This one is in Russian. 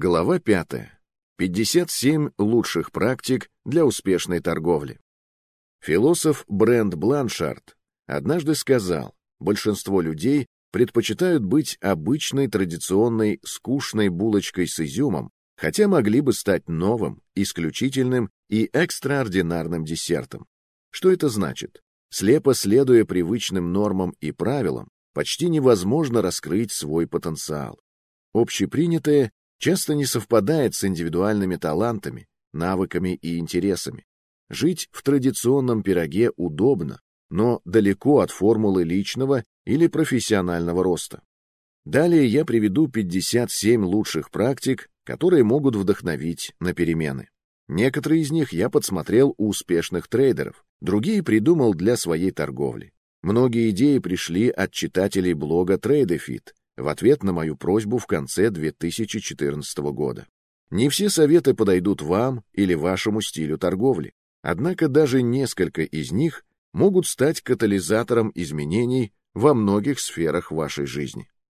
Глава 5. 57 лучших практик для успешной торговли. Философ Брент Бланшард однажды сказал, большинство людей предпочитают быть обычной традиционной скучной булочкой с изюмом, хотя могли бы стать новым, исключительным и экстраординарным десертом. Что это значит? Слепо следуя привычным нормам и правилам, почти невозможно раскрыть свой потенциал. Общепринятое часто не совпадает с индивидуальными талантами, навыками и интересами. Жить в традиционном пироге удобно, но далеко от формулы личного или профессионального роста. Далее я приведу 57 лучших практик, которые могут вдохновить на перемены. Некоторые из них я подсмотрел у успешных трейдеров, другие придумал для своей торговли. Многие идеи пришли от читателей блога TradeFit, в ответ на мою просьбу в конце 2014 года. Не все советы подойдут вам или вашему стилю торговли, однако даже несколько из них могут стать катализатором изменений во многих сферах вашей жизни.